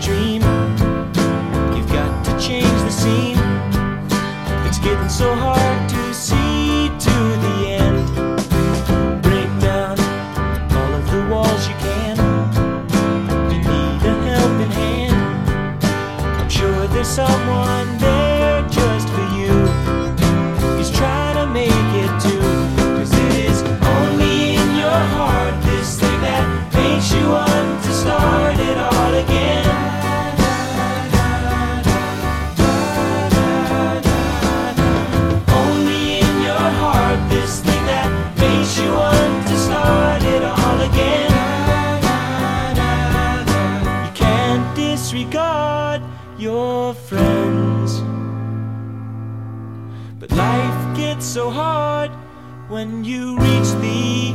dream. You've got to change the scene. It's getting so hard to see to the end. Break down all of the walls you can. You need a helping hand. I'm sure there's someone there. your friends. But life gets so hard when you reach the